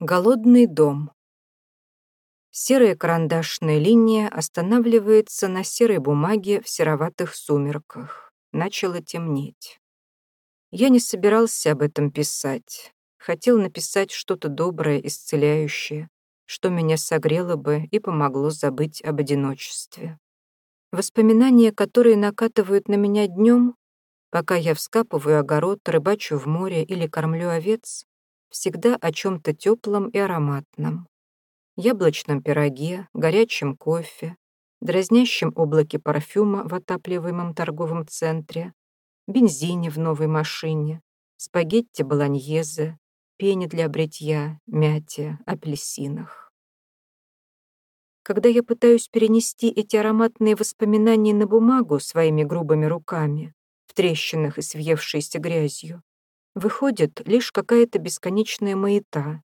Голодный дом. Серая карандашная линия останавливается на серой бумаге в сероватых сумерках. Начало темнеть. Я не собирался об этом писать. Хотел написать что-то доброе, исцеляющее, что меня согрело бы и помогло забыть об одиночестве. Воспоминания, которые накатывают на меня днем, пока я вскапываю огород, рыбачу в море или кормлю овец, всегда о чем-то теплом и ароматном. Яблочном пироге, горячем кофе, дразнящем облаке парфюма в отапливаемом торговом центре, бензине в новой машине, спагетти болоньезе, пене для бритья, мяте, апельсинах. Когда я пытаюсь перенести эти ароматные воспоминания на бумагу своими грубыми руками, в трещинах и свъевшейся грязью, Выходит, лишь какая-то бесконечная маята,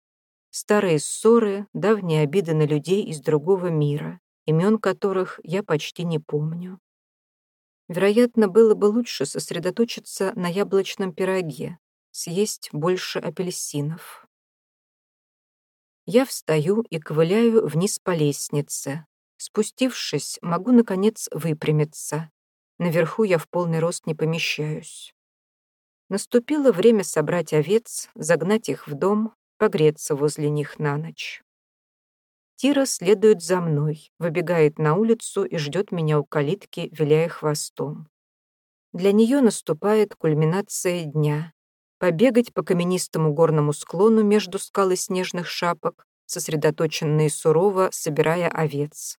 старые ссоры, давние обиды на людей из другого мира, имен которых я почти не помню. Вероятно, было бы лучше сосредоточиться на яблочном пироге, съесть больше апельсинов. Я встаю и ковыляю вниз по лестнице. Спустившись, могу, наконец, выпрямиться. Наверху я в полный рост не помещаюсь. Наступило время собрать овец, загнать их в дом, погреться возле них на ночь. Тира следует за мной, выбегает на улицу и ждет меня у калитки, виляя хвостом. Для нее наступает кульминация дня. Побегать по каменистому горному склону между скал и снежных шапок, сосредоточенно и сурово собирая овец.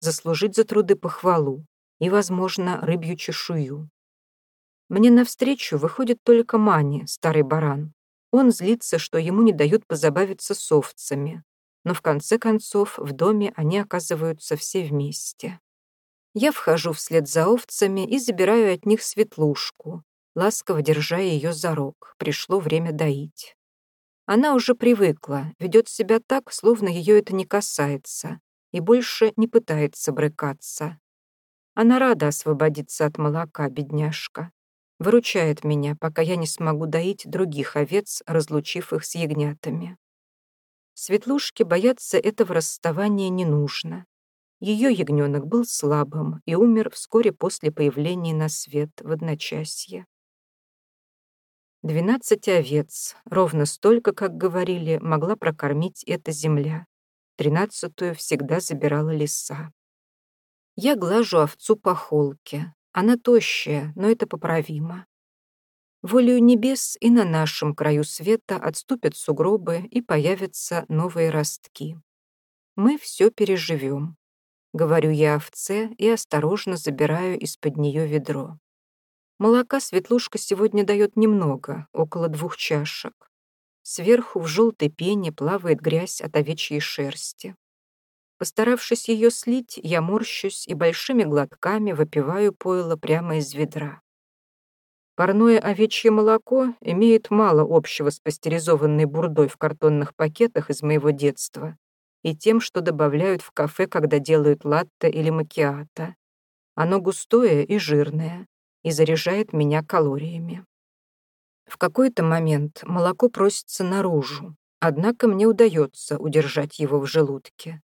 Заслужить за труды похвалу и, возможно, рыбью чешую. Мне навстречу выходит только Мани, старый баран. Он злится, что ему не дают позабавиться с овцами. Но в конце концов в доме они оказываются все вместе. Я вхожу вслед за овцами и забираю от них светлушку, ласково держа ее за рог. Пришло время доить. Она уже привыкла, ведет себя так, словно ее это не касается, и больше не пытается брыкаться. Она рада освободиться от молока, бедняжка выручает меня, пока я не смогу доить других овец, разлучив их с ягнятами. Светлушке бояться этого расставания не нужно. Ее ягненок был слабым и умер вскоре после появления на свет в одночасье. Двенадцать овец, ровно столько, как говорили, могла прокормить эта земля. Тринадцатую всегда забирала лиса. Я глажу овцу по холке, она тощая, но это поправимо. Волею небес и на нашем краю света отступят сугробы и появятся новые ростки. Мы все переживем. Говорю я овце и осторожно забираю из-под нее ведро. Молока Светлушка сегодня дает немного, около двух чашек. Сверху в желтой пене плавает грязь от овечьей шерсти. Постаравшись ее слить, я морщусь и большими глотками выпиваю пойло прямо из ведра. Парное овечье молоко имеет мало общего с пастеризованной бурдой в картонных пакетах из моего детства и тем, что добавляют в кафе, когда делают латте или макиато. Оно густое и жирное и заряжает меня калориями. В какой-то момент молоко просится наружу, однако мне удается удержать его в желудке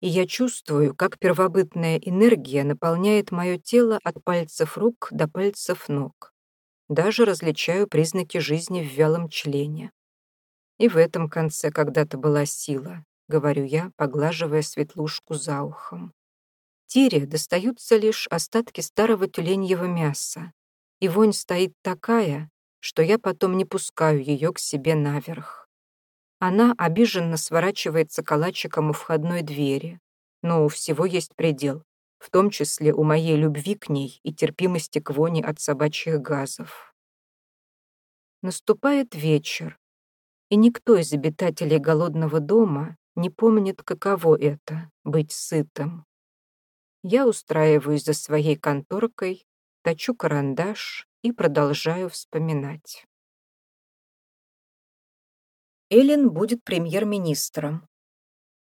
и я чувствую, как первобытная энергия наполняет мое тело от пальцев рук до пальцев ног. Даже различаю признаки жизни в вялом члене. И в этом конце когда-то была сила, говорю я, поглаживая светлушку за ухом. Тире достаются лишь остатки старого тюленьего мяса, и вонь стоит такая, что я потом не пускаю ее к себе наверх. Она обиженно сворачивается калачиком у входной двери. Но у всего есть предел, в том числе у моей любви к ней и терпимости к воне от собачьих газов. Наступает вечер, и никто из обитателей голодного дома не помнит, каково это — быть сытым. Я устраиваюсь за своей конторкой, точу карандаш и продолжаю вспоминать. Эллен будет премьер-министром.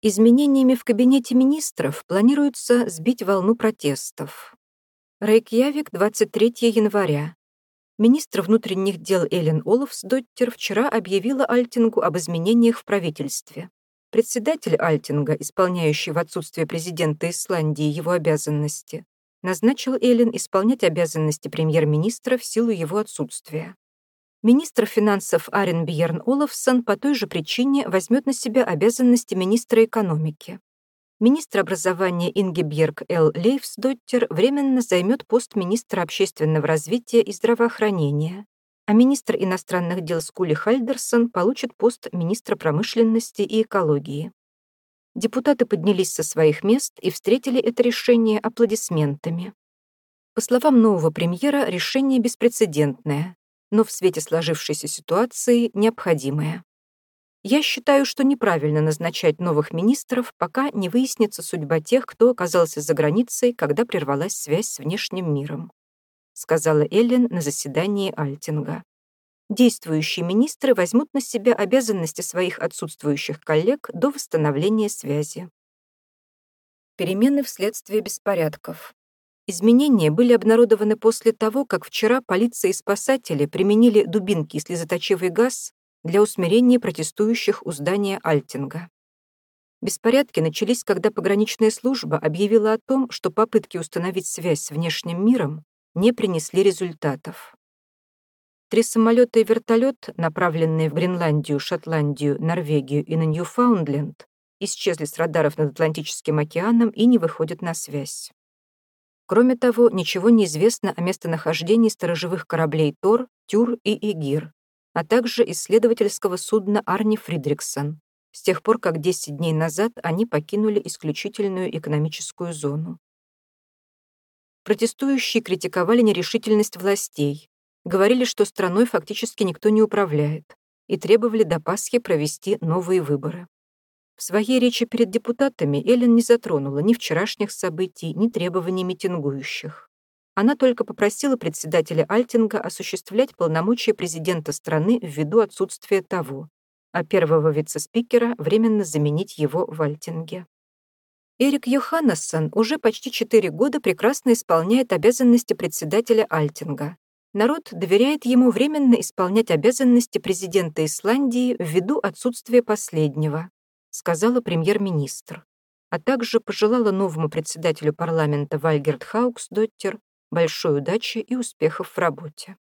Изменениями в кабинете министров планируется сбить волну протестов. Рейкьявик, 23 января. Министр внутренних дел Эллен Олафсдоттер вчера объявила Альтингу об изменениях в правительстве. Председатель Альтинга, исполняющий в отсутствие президента Исландии его обязанности, назначил Эллен исполнять обязанности премьер-министра в силу его отсутствия. Министр финансов Арен Бьерн Олафсон по той же причине возьмет на себя обязанности министра экономики. Министр образования Ингебьерг Л. Лейфсдоттер временно займет пост министра общественного развития и здравоохранения, а министр иностранных дел Скули Хальдерсон получит пост министра промышленности и экологии. Депутаты поднялись со своих мест и встретили это решение аплодисментами. По словам нового премьера, решение беспрецедентное, но в свете сложившейся ситуации необходимое. Я считаю, что неправильно назначать новых министров, пока не выяснится судьба тех, кто оказался за границей, когда прервалась связь с внешним миром, сказала Эллен на заседании Альтинга. Действующие министры возьмут на себя обязанности своих отсутствующих коллег до восстановления связи. Перемены вследствие беспорядков. Изменения были обнародованы после того, как вчера полиция и спасатели применили дубинки и слезоточивый газ для усмирения протестующих у здания Альтинга. Беспорядки начались, когда пограничная служба объявила о том, что попытки установить связь с внешним миром не принесли результатов. Три самолета и вертолет, направленные в Гренландию, Шотландию, Норвегию и на Ньюфаундленд, исчезли с радаров над Атлантическим океаном и не выходят на связь. Кроме того, ничего не известно о местонахождении сторожевых кораблей Тор, Тюр и Игир, а также исследовательского судна Арни Фридриксон, с тех пор, как 10 дней назад они покинули исключительную экономическую зону. Протестующие критиковали нерешительность властей, говорили, что страной фактически никто не управляет, и требовали до Пасхи провести новые выборы. В своей речи перед депутатами Эллен не затронула ни вчерашних событий, ни требований митингующих. Она только попросила председателя Альтинга осуществлять полномочия президента страны ввиду отсутствия того, а первого вице-спикера временно заменить его в Альтинге. Эрик Йоханнессон уже почти четыре года прекрасно исполняет обязанности председателя Альтинга. Народ доверяет ему временно исполнять обязанности президента Исландии ввиду отсутствия последнего, сказала премьер-министр, а также пожелала новому председателю парламента Вальгерт Хауксдоттер большой удачи и успехов в работе.